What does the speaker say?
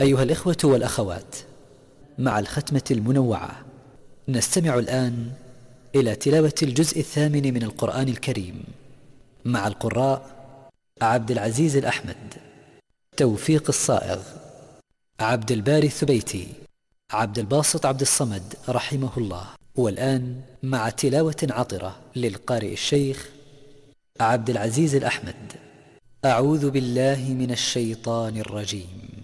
أيها الإخوة والأخوات مع الختمة المنوعة نستمع الآن إلى تلاوة الجزء الثامن من القرآن الكريم مع القراء عبد العزيز الأحمد توفيق الصائغ عبد الباري الثبيتي عبد الباسط عبد الصمد رحمه الله. والآن مع تلاوة عطرة للقارئ الشيخ عبد العزيز الأحمد. أعوذ بالله من الشيطان الرجيم.